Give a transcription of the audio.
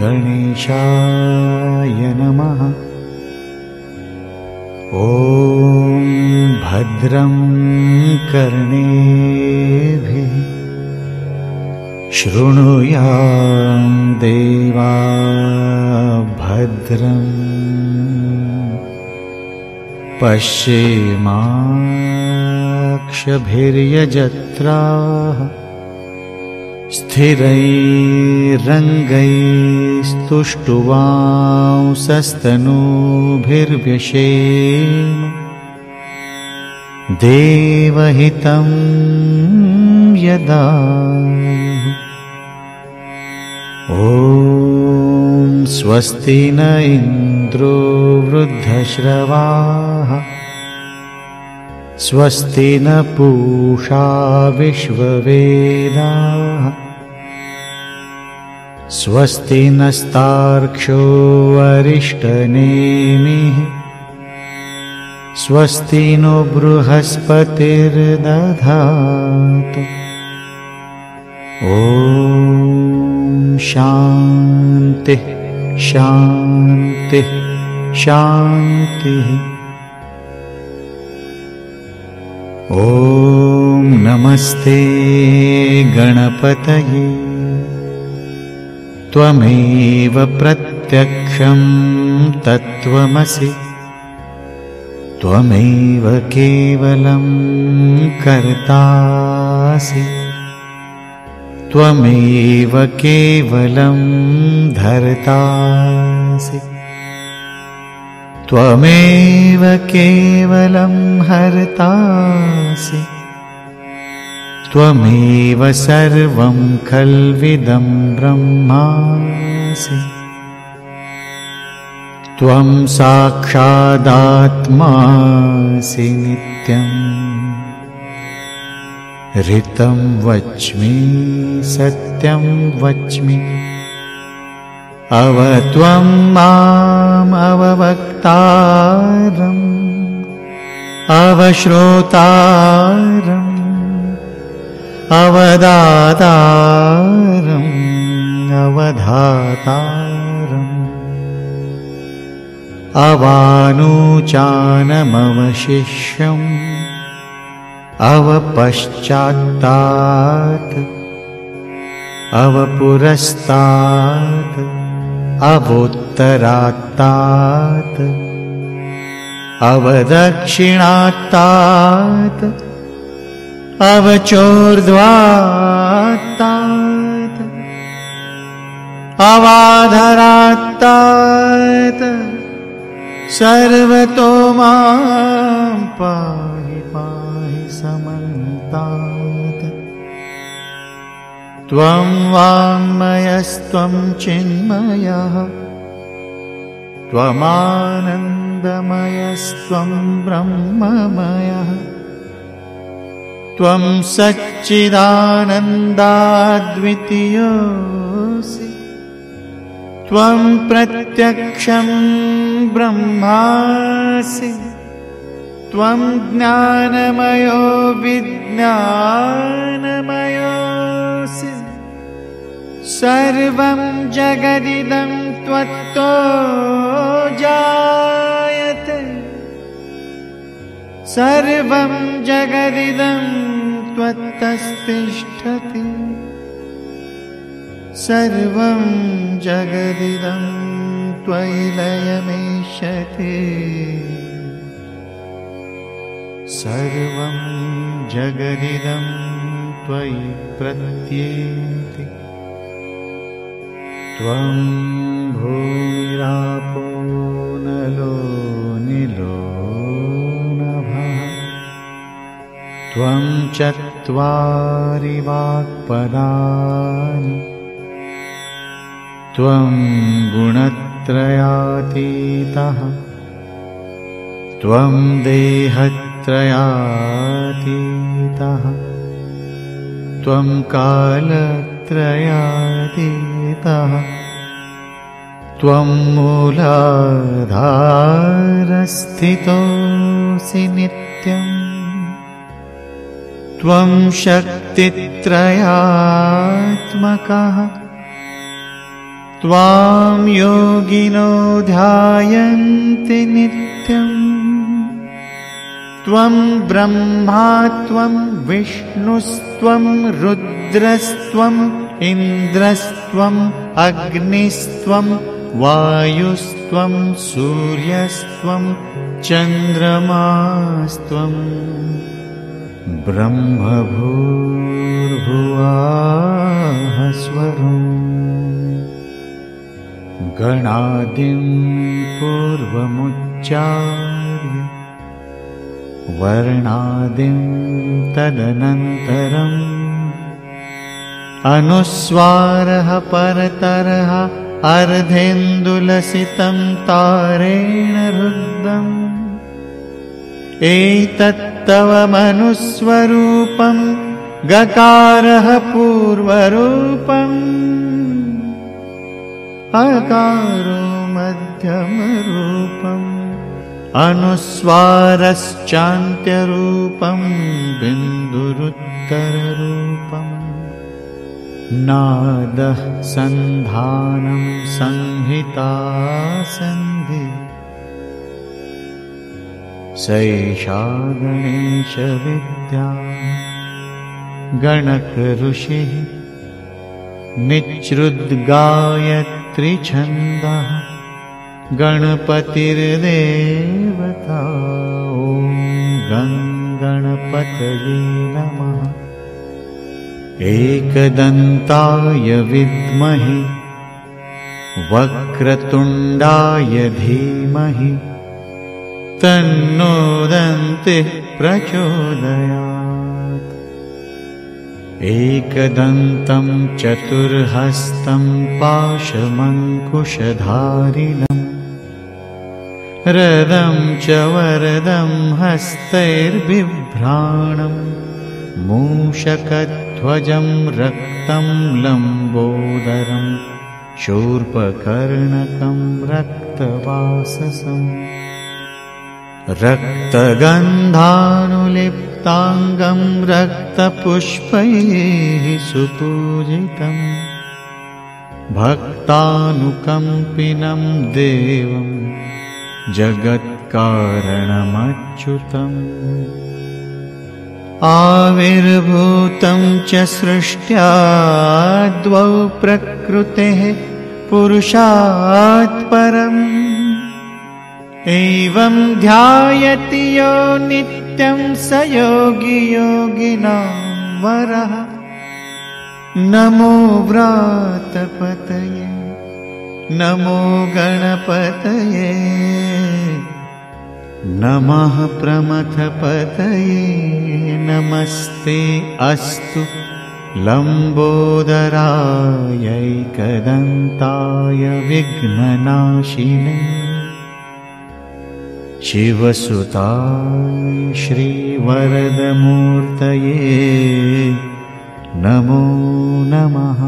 गणेशाय नमः। ॐ भद्रं कर्णेभिः। शृणुयां देवा भद्रम्। पश्येमाक्षभिर्यजत्राः स्थिरैरङ्गैस्तुष्टुवांसस्तनूभिर्व्यशे देवहितं यदा ॐ स्वस्ति न इन्द्रो वृद्धश्रवाः। स्वस्ति न पूषा विश्ववेदाः स्वस्ति नस्तार्क्ष्यो वरिष्ठनेमिः। स्वस्ति नो बृहस्पतिर्दधातु। ॐ शान्तिः शान्तिः शान्तिः। ॐ नमस्ते गणपतये त्वमेव प्रत्यक्षं तत्त्वमसि। त्वमेव केवलं कर्तासि। त्वमेव केवलं धर्तासि। त्वमेव केवलं हर्तासि त्वमेव सर्वं खल्विदं ब्रह्मासि। त्वं साक्षादात्मासि नित्यम् ऋतं वच्मि सत्यं वच्मि। अवत्वं मामवक्तारम् अवश्रोतारम् अवदातारम् अवधातारम्। अवानुचानमवशिष्यम् अवपश्चात्तात् अवपुरस्तात् अवोत्तरात्तात् अवदक्षिणात्तात् अवचोर्ध्वात्तात् अवाधरात्तात् सर्वतो मां पाहि पाहि समन्तात् त्वं वाङ्मयस्त्वं चिन्मयः त्वमानन्दमयस्त्वं ब्रह्ममयः त्वं सच्चिदानन्दाद्वितीयोऽसि। त्वं प्रत्यक्षं ब्रह्मासि। त्वं ज्ञानमयो विज्ञानमयोऽसि। सर्वं जगदिदं त्वत्तो जायते। सर्वं जगदिदं त्वत्तस्तिष्ठति सर्वं जगदिदं त्वयि लयमेष्यति। सर्वं जगदिदं त्वयि प्रत्येति। त्वं भूमिरापो नलो निलो नभः। त्वं चत्वारि वाक्पदानि त्वं गुणत्रयातीतः। त्वं देहत्रयातीतः। त्वं कालत्रयातीतः। त्वं मूलाधारस्थितोऽसि नित्यम् त्वं शक्तित्रयात्मकः। त्वां योगिनो ध्यायन्ति नित्यम्। त्वं ब्रह्मा त्वं विष्णुस्त्वं रुद्रस्त्वम् इन्द्रस्त्वम् अग्निस्त्वं वायुस्त्वं सूर्यस्त्वं चन्द्रमास्त्वम् ब्रह्मभूर्भुवास्वरम् गणादिं पूर्वमुच्चार्य वर्णादिं तदनन्तरम् अनुस्वारः परतरः अर्धेन्दुलसितं तारेण रुद्धम् एतत्तव मनुस्वरूपं गकारः पूर्वरूपम्। अकारो मध्यमरूपम्। अनुस्वारश्चान्त्यरूपं बिन्दुरुत्तररूपम्। नादः सन्धानं संहिता सन्धि सैषा गणेशविद्या गणकऋषिः निःसृद्गायत्रिछन्दः गणपतिर्देवता। ॐ गणपतये नमः। एकदन्ताय विद्महि। वक्रतुण्डाय धीमहि तन्नोदन्तिः प्रचोदयात्। एकदन्तं चतुर्हस्तं पाशमङ्कुशधारिणम् रदं च वरदं हस्तैर्बिभ्राणम् मूषकध्वजं रक्तं लम्बोदरं। शूर्पकर्णकं रक्तवाससम् रक्तगन्धानुलिप्ताङ्गं रक्तपुष्पैः सुपूजितम्। भक्तानुकम्पिनं देवं जगत्कारणमच्युतम्। आविर्भूतं च सृष्ट्या द्वौ प्रकृतेः पुरुषात् परम् एवं ध्यायति यो नित्यं स योगी योगिनां वरः। नमो व्रातपतये नमो गणपतये नमः प्रमथपतये नमस्ते अस्तु लम्बोदरायैकदन्ताय विघ्ननाशिने शिवसुताय श्रीवरदमूर्तये नमो नमः